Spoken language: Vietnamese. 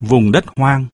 vùng đất hoang.